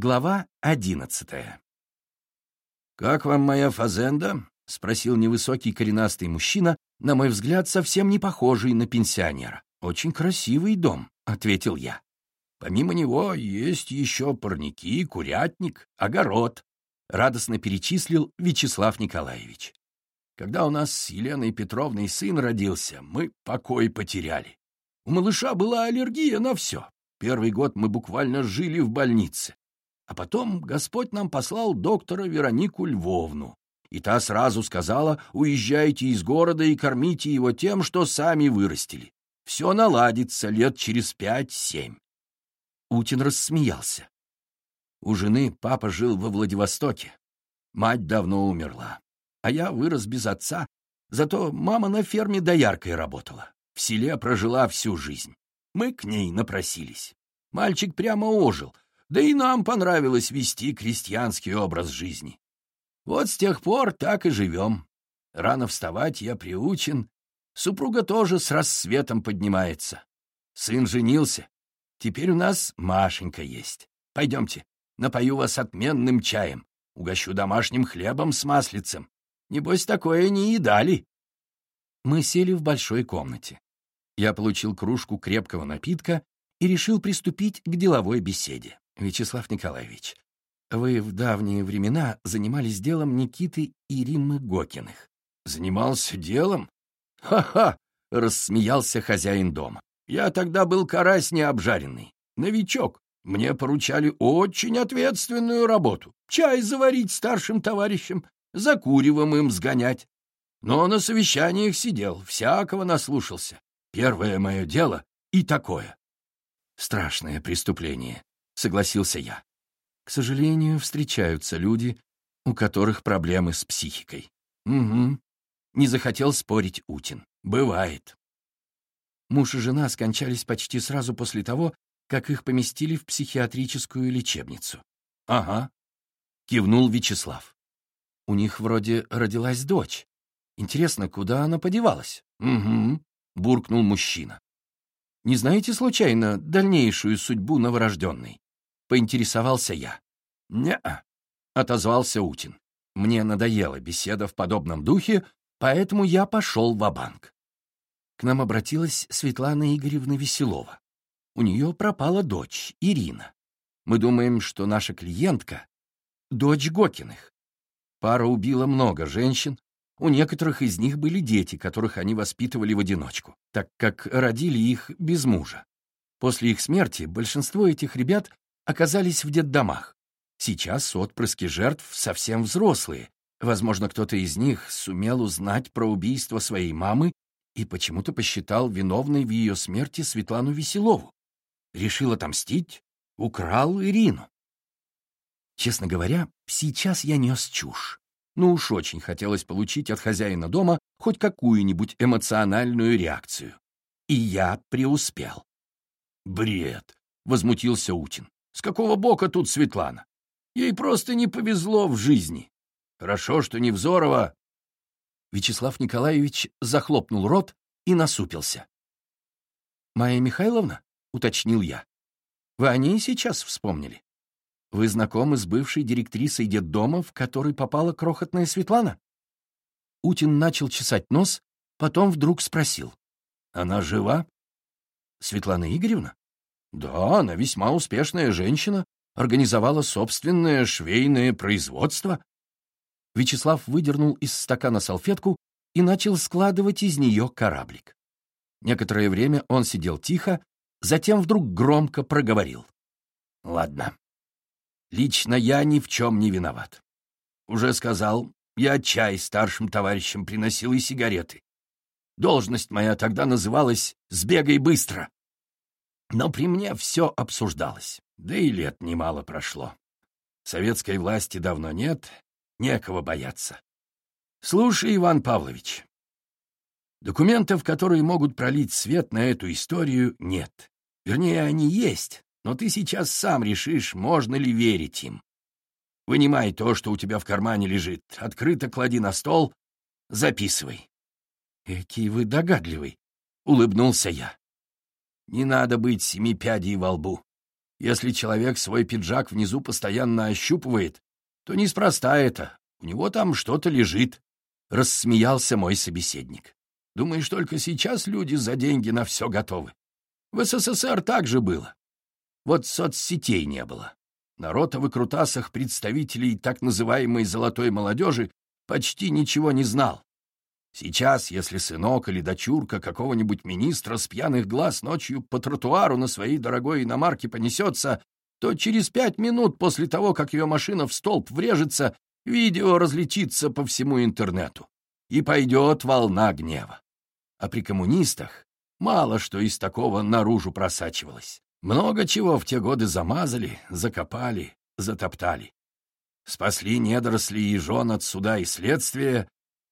Глава одиннадцатая. «Как вам моя фазенда?» — спросил невысокий коренастый мужчина, на мой взгляд, совсем не похожий на пенсионера. «Очень красивый дом», — ответил я. «Помимо него есть еще парники, курятник, огород», — радостно перечислил Вячеслав Николаевич. «Когда у нас с Еленой Петровной сын родился, мы покой потеряли. У малыша была аллергия на все. Первый год мы буквально жили в больнице. А потом Господь нам послал доктора Веронику Львовну. И та сразу сказала, уезжайте из города и кормите его тем, что сами вырастили. Все наладится лет через пять-семь. Утин рассмеялся. У жены папа жил во Владивостоке. Мать давно умерла. А я вырос без отца, зато мама на ферме дояркой работала. В селе прожила всю жизнь. Мы к ней напросились. Мальчик прямо ожил — да и нам понравилось вести крестьянский образ жизни. Вот с тех пор так и живем. Рано вставать я приучен. Супруга тоже с рассветом поднимается. Сын женился. Теперь у нас Машенька есть. Пойдемте, напою вас отменным чаем. Угощу домашним хлебом с маслицем. Небось, такое не едали. Мы сели в большой комнате. Я получил кружку крепкого напитка и решил приступить к деловой беседе. Вячеслав Николаевич, вы в давние времена занимались делом Никиты и Риммы Гокиных. Занимался делом? Ха-ха! Рассмеялся хозяин дома. Я тогда был карась необжаренный, новичок. Мне поручали очень ответственную работу. Чай заварить старшим товарищам, за куревом им сгонять. Но на совещаниях сидел, всякого наслушался. Первое мое дело и такое. Страшное преступление согласился я. К сожалению, встречаются люди, у которых проблемы с психикой. Угу. Не захотел спорить Утин. Бывает. Муж и жена скончались почти сразу после того, как их поместили в психиатрическую лечебницу. Ага. Кивнул Вячеслав. У них вроде родилась дочь. Интересно, куда она подевалась? Угу. Буркнул мужчина. Не знаете, случайно, дальнейшую судьбу новорожденной? — поинтересовался я. «Не-а», — отозвался Утин. «Мне надоела беседа в подобном духе, поэтому я пошел в банк К нам обратилась Светлана Игоревна Веселова. У нее пропала дочь, Ирина. Мы думаем, что наша клиентка — дочь Гокиных. Пара убила много женщин, у некоторых из них были дети, которых они воспитывали в одиночку, так как родили их без мужа. После их смерти большинство этих ребят оказались в детдомах. Сейчас отпрыски жертв совсем взрослые. Возможно, кто-то из них сумел узнать про убийство своей мамы и почему-то посчитал виновной в ее смерти Светлану Веселову. Решил отомстить, украл Ирину. Честно говоря, сейчас я нес чушь. Ну уж очень хотелось получить от хозяина дома хоть какую-нибудь эмоциональную реакцию. И я преуспел. «Бред!» — возмутился Утин. С какого бока тут Светлана? Ей просто не повезло в жизни. Хорошо, что не Взорова. Вячеслав Николаевич захлопнул рот и насупился. «Майя Михайловна?» — уточнил я. «Вы о ней сейчас вспомнили? Вы знакомы с бывшей директрисой детдома, в который попала крохотная Светлана?» Утин начал чесать нос, потом вдруг спросил. «Она жива?» «Светлана Игоревна?» Да, она весьма успешная женщина, организовала собственное швейное производство. Вячеслав выдернул из стакана салфетку и начал складывать из нее кораблик. Некоторое время он сидел тихо, затем вдруг громко проговорил. «Ладно. Лично я ни в чем не виноват. Уже сказал, я чай старшим товарищам приносил и сигареты. Должность моя тогда называлась «Сбегай быстро». Но при мне все обсуждалось, да и лет немало прошло. Советской власти давно нет, некого бояться. Слушай, Иван Павлович, документов, которые могут пролить свет на эту историю, нет. Вернее, они есть, но ты сейчас сам решишь, можно ли верить им. Вынимай то, что у тебя в кармане лежит, открыто клади на стол, записывай. «Какие вы догадливый!» — улыбнулся я. Не надо быть семи пядей во лбу. Если человек свой пиджак внизу постоянно ощупывает, то неспроста это, у него там что-то лежит», — рассмеялся мой собеседник. «Думаешь, только сейчас люди за деньги на все готовы? В СССР так же было. Вот соцсетей не было. Народ о выкрутасах представителей так называемой «золотой молодежи» почти ничего не знал. Сейчас, если сынок или дочурка какого-нибудь министра с пьяных глаз ночью по тротуару на своей дорогой иномарке понесется, то через пять минут после того, как ее машина в столб врежется, видео разлетится по всему интернету. И пойдет волна гнева. А при коммунистах мало что из такого наружу просачивалось. Много чего в те годы замазали, закопали, затоптали. Спасли недоросли и жен от суда и следствия,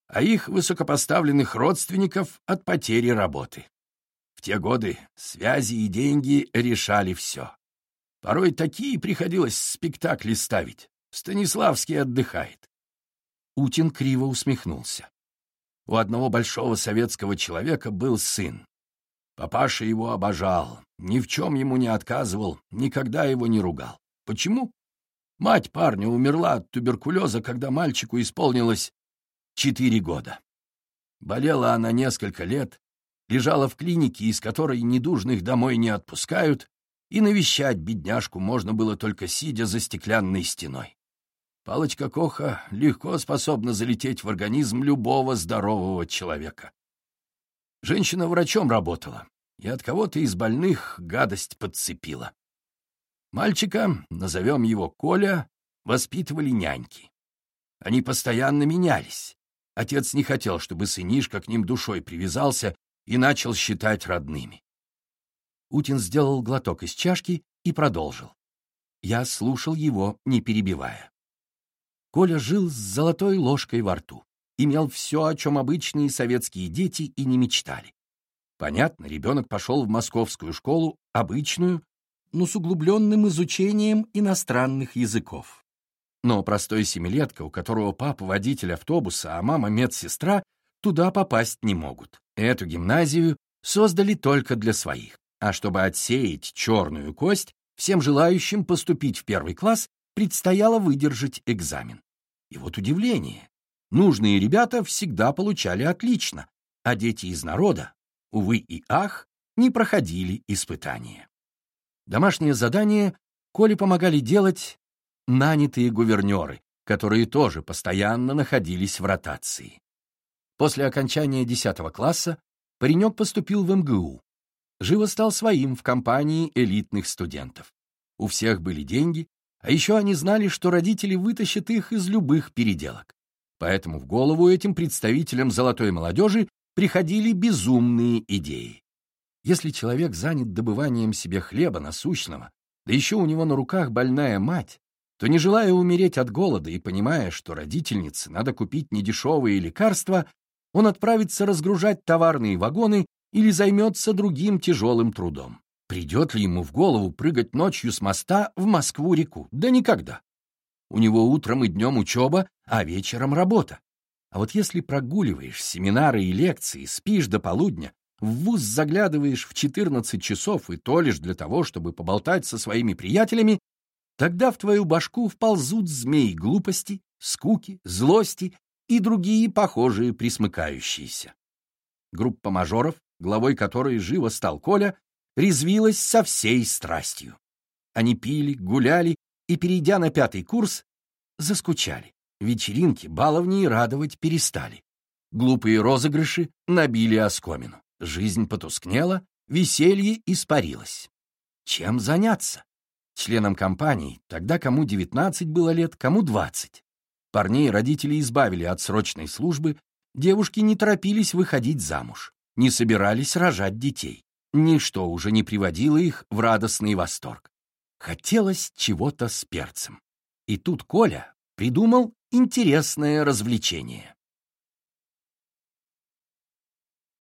а их высокопоставленных родственников от потери работы. В те годы связи и деньги решали все. Порой такие приходилось спектакли ставить. Станиславский отдыхает. Утин криво усмехнулся. У одного большого советского человека был сын. Папаша его обожал, ни в чем ему не отказывал, никогда его не ругал. Почему? Мать парня умерла от туберкулеза, когда мальчику исполнилось четыре года. Болела она несколько лет, лежала в клинике, из которой недужных домой не отпускают, и навещать бедняжку можно было только сидя за стеклянной стеной. Палочка Коха легко способна залететь в организм любого здорового человека. Женщина врачом работала, и от кого-то из больных гадость подцепила. Мальчика, назовем его Коля, воспитывали няньки. Они постоянно менялись. Отец не хотел, чтобы сынишка к ним душой привязался и начал считать родными. Утин сделал глоток из чашки и продолжил. Я слушал его, не перебивая. Коля жил с золотой ложкой во рту, имел все, о чем обычные советские дети и не мечтали. Понятно, ребенок пошел в московскую школу, обычную, но с углубленным изучением иностранных языков. Но простой семилетка, у которого папа водитель автобуса, а мама медсестра, туда попасть не могут. Эту гимназию создали только для своих. А чтобы отсеять черную кость, всем желающим поступить в первый класс предстояло выдержать экзамен. И вот удивление. Нужные ребята всегда получали отлично, а дети из народа, увы и ах, не проходили испытания. Домашнее задание Коле помогали делать нанятые гувернеры, которые тоже постоянно находились в ротации. После окончания 10 класса паренек поступил в МГУ. Живо стал своим в компании элитных студентов. У всех были деньги, а еще они знали, что родители вытащат их из любых переделок. Поэтому в голову этим представителям золотой молодежи приходили безумные идеи. Если человек занят добыванием себе хлеба насущного, да еще у него на руках больная мать, то, не желая умереть от голода и понимая, что родительнице надо купить недешевые лекарства, он отправится разгружать товарные вагоны или займется другим тяжелым трудом. Придет ли ему в голову прыгать ночью с моста в Москву-реку? Да никогда. У него утром и днем учеба, а вечером работа. А вот если прогуливаешь семинары и лекции, спишь до полудня, в вуз заглядываешь в 14 часов и то лишь для того, чтобы поболтать со своими приятелями, Тогда в твою башку вползут змеи глупости, скуки, злости и другие похожие присмыкающиеся. Группа мажоров, главой которой живо стал Коля, резвилась со всей страстью. Они пили, гуляли и, перейдя на пятый курс, заскучали. Вечеринки, баловни радовать перестали. Глупые розыгрыши набили оскомину. Жизнь потускнела, веселье испарилось. Чем заняться? Членам компании, тогда кому 19 было лет, кому 20. Парней родители избавили от срочной службы, девушки не торопились выходить замуж, не собирались рожать детей. Ничто уже не приводило их в радостный восторг. Хотелось чего-то с перцем. И тут Коля придумал интересное развлечение.